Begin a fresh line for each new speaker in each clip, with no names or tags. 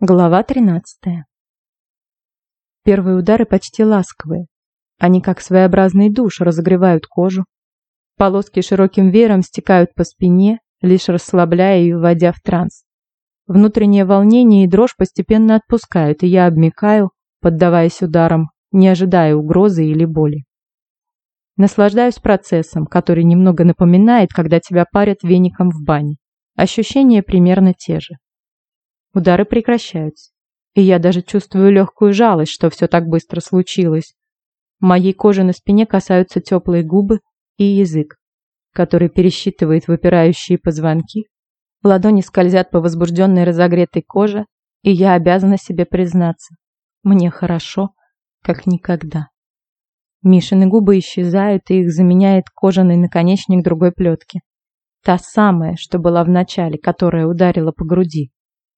Глава 13. Первые удары почти ласковые. Они как своеобразный душ разогревают кожу. Полоски широким веером стекают по спине, лишь расслабляя и вводя в транс. Внутреннее волнение и дрожь постепенно отпускают, и я обмикаю, поддаваясь ударам, не ожидая угрозы или боли. Наслаждаюсь процессом, который немного напоминает, когда тебя парят веником в бане. Ощущения примерно те же. Удары прекращаются. И я даже чувствую легкую жалость, что все так быстро случилось. Моей кожи на спине касаются теплые губы и язык, который пересчитывает выпирающие позвонки. Ладони скользят по возбужденной разогретой коже, и я обязана себе признаться. Мне хорошо, как никогда. Мишины губы исчезают, и их заменяет кожаный наконечник другой плетки. Та самая, что была в начале, которая ударила по груди.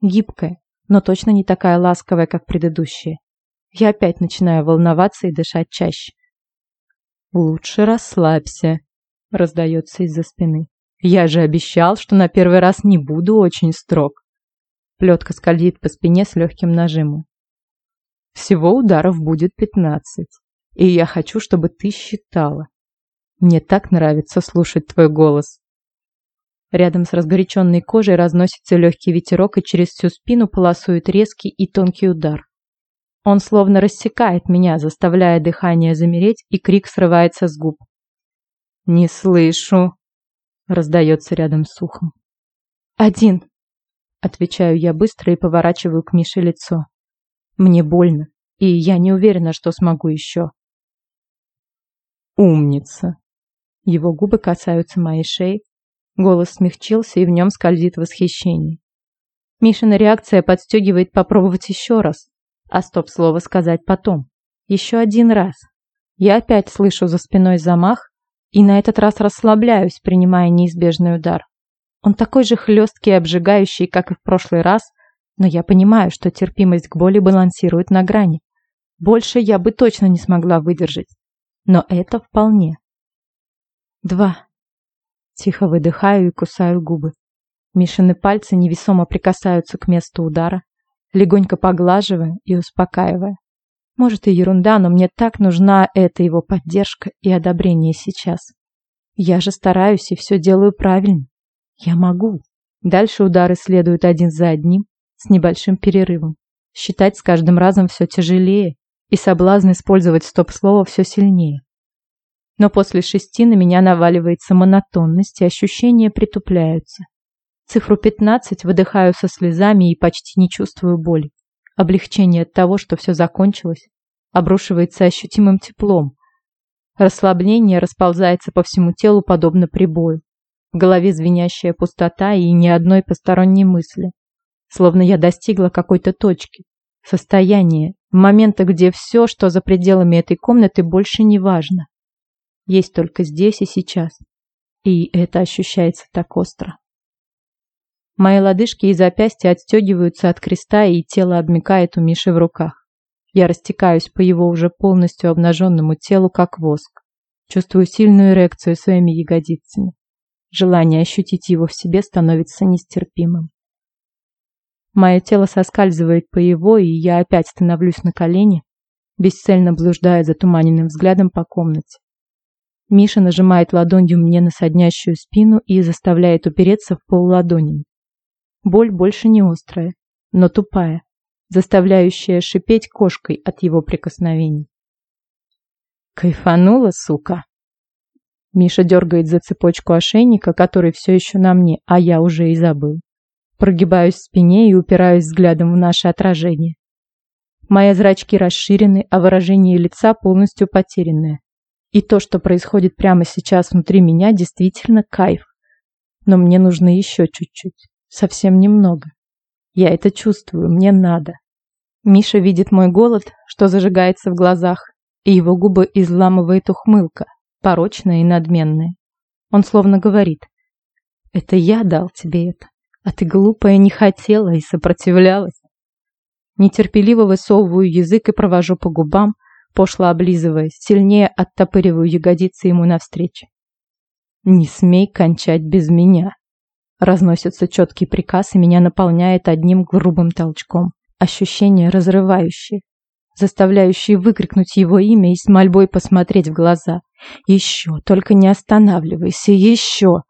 Гибкая, но точно не такая ласковая, как предыдущие. Я опять начинаю волноваться и дышать чаще. «Лучше расслабься», — раздается из-за спины. «Я же обещал, что на первый раз не буду очень строг». Плетка скользит по спине с легким нажимом. «Всего ударов будет пятнадцать, и я хочу, чтобы ты считала. Мне так нравится слушать твой голос». Рядом с разгоряченной кожей разносится легкий ветерок и через всю спину полосует резкий и тонкий удар. Он словно рассекает меня, заставляя дыхание замереть, и крик срывается с губ. «Не слышу!» — раздается рядом с ухом. «Один!» — отвечаю я быстро и поворачиваю к Мише лицо. «Мне больно, и я не уверена, что смогу еще». «Умница!» Его губы касаются моей шеи, Голос смягчился, и в нем скользит восхищение. Мишина реакция подстегивает попробовать еще раз, а стоп-слово сказать потом. Еще один раз. Я опять слышу за спиной замах, и на этот раз расслабляюсь, принимая неизбежный удар. Он такой же хлесткий и обжигающий, как и в прошлый раз, но я понимаю, что терпимость к боли балансирует на грани. Больше я бы точно не смогла выдержать. Но это вполне. Два. Тихо выдыхаю и кусаю губы. Мишины пальцы невесомо прикасаются к месту удара, легонько поглаживая и успокаивая. Может и ерунда, но мне так нужна эта его поддержка и одобрение сейчас. Я же стараюсь и все делаю правильно. Я могу. Дальше удары следуют один за одним, с небольшим перерывом. Считать с каждым разом все тяжелее, и соблазн использовать стоп-слово все сильнее. Но после шести на меня наваливается монотонность, и ощущения притупляются. Цифру пятнадцать выдыхаю со слезами и почти не чувствую боли. Облегчение от того, что все закончилось, обрушивается ощутимым теплом. Расслабление расползается по всему телу, подобно прибою. В голове звенящая пустота и ни одной посторонней мысли. Словно я достигла какой-то точки, состояния, момента, где все, что за пределами этой комнаты, больше не важно есть только здесь и сейчас. И это ощущается так остро. Мои лодыжки и запястья отстегиваются от креста, и тело обмикает у Миши в руках. Я растекаюсь по его уже полностью обнаженному телу, как воск. Чувствую сильную эрекцию своими ягодицами. Желание ощутить его в себе становится нестерпимым. Мое тело соскальзывает по его, и я опять становлюсь на колени, бесцельно блуждая затуманенным взглядом по комнате. Миша нажимает ладонью мне на соднящую спину и заставляет упереться в пол ладонями. Боль больше не острая, но тупая, заставляющая шипеть кошкой от его прикосновений. Кайфанула, сука. Миша дергает за цепочку ошейника, который все еще на мне, а я уже и забыл. Прогибаюсь в спине и упираюсь взглядом в наше отражение. Мои зрачки расширены, а выражение лица полностью потерянное. И то, что происходит прямо сейчас внутри меня, действительно кайф. Но мне нужно еще чуть-чуть. Совсем немного. Я это чувствую, мне надо. Миша видит мой голод, что зажигается в глазах, и его губы изламывает ухмылка, порочная и надменная. Он словно говорит, «Это я дал тебе это, а ты глупая не хотела и сопротивлялась». Нетерпеливо высовываю язык и провожу по губам, пошло облизываясь, сильнее оттопыриваю ягодицы ему навстречу. «Не смей кончать без меня!» Разносится четкий приказ, и меня наполняет одним грубым толчком. Ощущение разрывающее, заставляющее выкрикнуть его имя и с мольбой посмотреть в глаза. Еще, только не останавливайся, еще.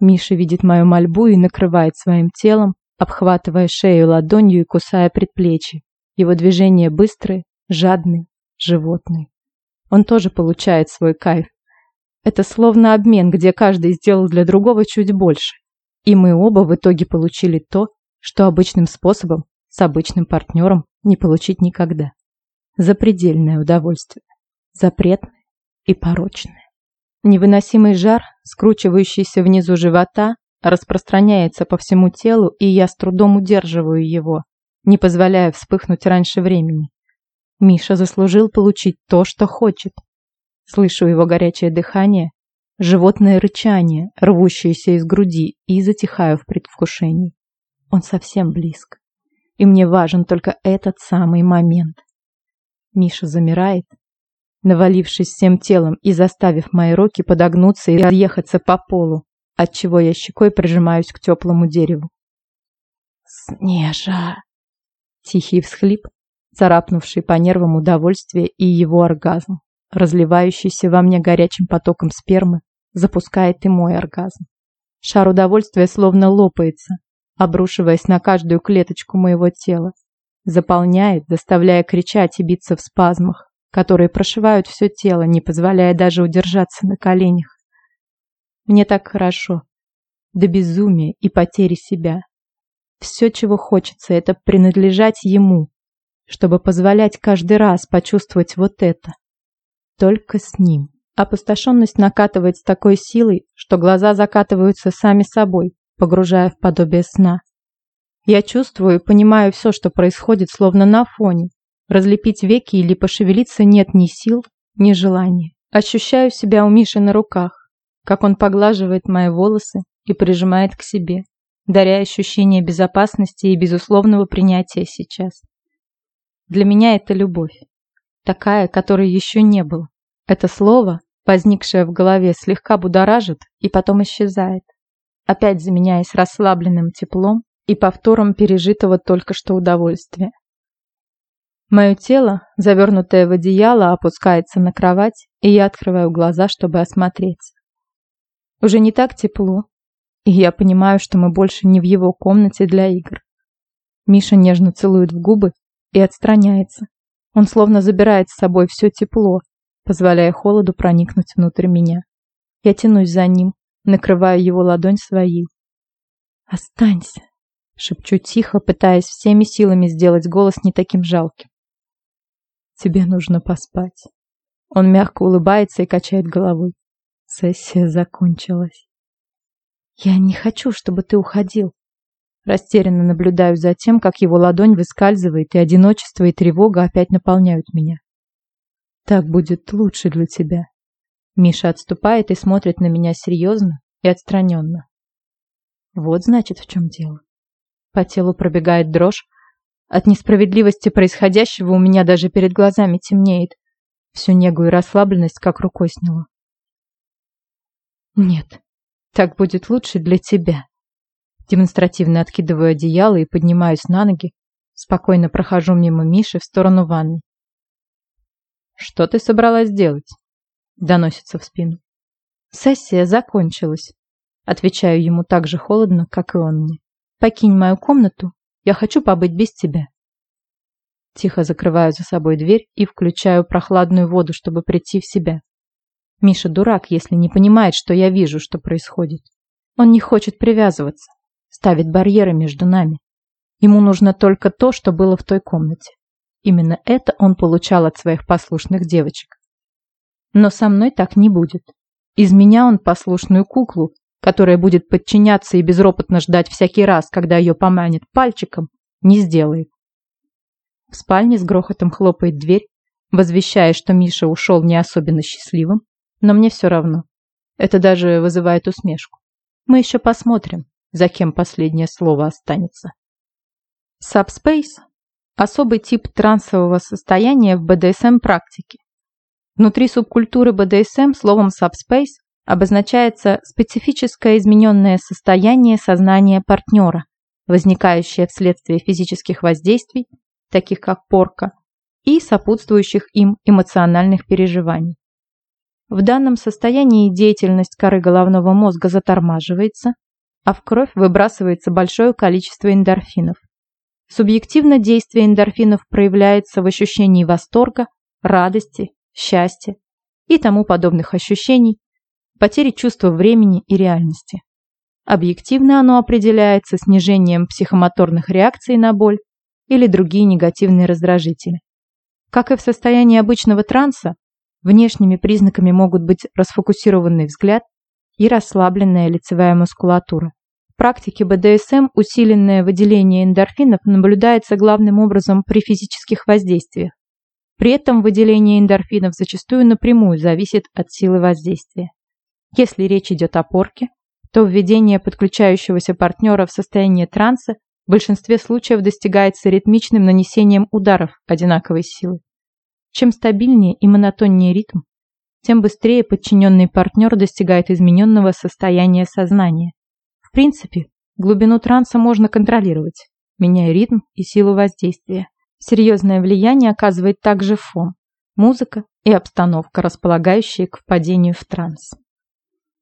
Миша видит мою мольбу и накрывает своим телом, обхватывая шею ладонью и кусая предплечье. Его движения быстрые, жадные, животные. Он тоже получает свой кайф. Это словно обмен, где каждый сделал для другого чуть больше. И мы оба в итоге получили то, что обычным способом, с обычным партнером, не получить никогда. Запредельное удовольствие. Запретное и порочное. Невыносимый жар, скручивающийся внизу живота, распространяется по всему телу, и я с трудом удерживаю его, не позволяя вспыхнуть раньше времени. Миша заслужил получить то, что хочет. Слышу его горячее дыхание, животное рычание, рвущееся из груди, и затихаю в предвкушении. Он совсем близко. И мне важен только этот самый момент. Миша замирает, навалившись всем телом и заставив мои руки подогнуться и разъехаться по полу, отчего я щекой прижимаюсь к теплому дереву. «Снежа!» Тихий всхлип, царапнувший по нервам удовольствие и его оргазм, разливающийся во мне горячим потоком спермы, запускает и мой оргазм. Шар удовольствия словно лопается, обрушиваясь на каждую клеточку моего тела, заполняет, заставляя кричать и биться в спазмах, которые прошивают все тело, не позволяя даже удержаться на коленях. Мне так хорошо, до безумия и потери себя. Все, чего хочется, это принадлежать ему, чтобы позволять каждый раз почувствовать вот это. Только с ним. Опустошенность накатывает с такой силой, что глаза закатываются сами собой, погружая в подобие сна. Я чувствую и понимаю все, что происходит, словно на фоне, Разлепить веки или пошевелиться нет ни сил, ни желания. Ощущаю себя у Миши на руках, как он поглаживает мои волосы и прижимает к себе, даря ощущение безопасности и безусловного принятия сейчас. Для меня это любовь, такая, которой еще не было. Это слово, возникшее в голове, слегка будоражит и потом исчезает, опять заменяясь расслабленным теплом и повтором пережитого только что удовольствия. Мое тело, завернутое в одеяло, опускается на кровать, и я открываю глаза, чтобы осмотреться. Уже не так тепло, и я понимаю, что мы больше не в его комнате для игр. Миша нежно целует в губы и отстраняется. Он словно забирает с собой все тепло, позволяя холоду проникнуть внутрь меня. Я тянусь за ним, накрываю его ладонь своей. «Останься!» — шепчу тихо, пытаясь всеми силами сделать голос не таким жалким. Тебе нужно поспать. Он мягко улыбается и качает головой. Сессия закончилась. Я не хочу, чтобы ты уходил. Растерянно наблюдаю за тем, как его ладонь выскальзывает, и одиночество и тревога опять наполняют меня. Так будет лучше для тебя. Миша отступает и смотрит на меня серьезно и отстраненно. Вот значит, в чем дело. По телу пробегает дрожь, от несправедливости происходящего у меня даже перед глазами темнеет. Всю негу и расслабленность как рукой сняло. Нет, так будет лучше для тебя. Демонстративно откидываю одеяло и поднимаюсь на ноги. Спокойно прохожу мимо Миши в сторону ванной. «Что ты собралась делать?» Доносится в спину. «Сессия закончилась», Отвечаю ему так же холодно, как и он мне. «Покинь мою комнату я хочу побыть без тебя. Тихо закрываю за собой дверь и включаю прохладную воду, чтобы прийти в себя. Миша дурак, если не понимает, что я вижу, что происходит. Он не хочет привязываться, ставит барьеры между нами. Ему нужно только то, что было в той комнате. Именно это он получал от своих послушных девочек. Но со мной так не будет. Из меня он послушную куклу, которая будет подчиняться и безропотно ждать всякий раз, когда ее поманит пальчиком, не сделает. В спальне с грохотом хлопает дверь, возвещая, что Миша ушел не особенно счастливым, но мне все равно. Это даже вызывает усмешку. Мы еще посмотрим, за кем последнее слово останется. Subspace – особый тип трансового состояния в БДСМ-практике. Внутри субкультуры БДСМ словом subspace обозначается специфическое измененное состояние сознания партнера, возникающее вследствие физических воздействий таких как порка, и сопутствующих им эмоциональных переживаний. В данном состоянии деятельность коры головного мозга затормаживается, а в кровь выбрасывается большое количество эндорфинов. Субъективно действие эндорфинов проявляется в ощущении восторга, радости, счастья и тому подобных ощущений, потери чувства времени и реальности. Объективно оно определяется снижением психомоторных реакций на боль или другие негативные раздражители. Как и в состоянии обычного транса, внешними признаками могут быть расфокусированный взгляд и расслабленная лицевая мускулатура. В практике БДСМ усиленное выделение эндорфинов наблюдается главным образом при физических воздействиях. При этом выделение эндорфинов зачастую напрямую зависит от силы воздействия. Если речь идет о порке, то введение подключающегося партнера в состояние транса в большинстве случаев достигается ритмичным нанесением ударов одинаковой силы. Чем стабильнее и монотоннее ритм, тем быстрее подчиненный партнер достигает измененного состояния сознания. В принципе, глубину транса можно контролировать, меняя ритм и силу воздействия. Серьезное влияние оказывает также фон, музыка и обстановка, располагающие к впадению в транс.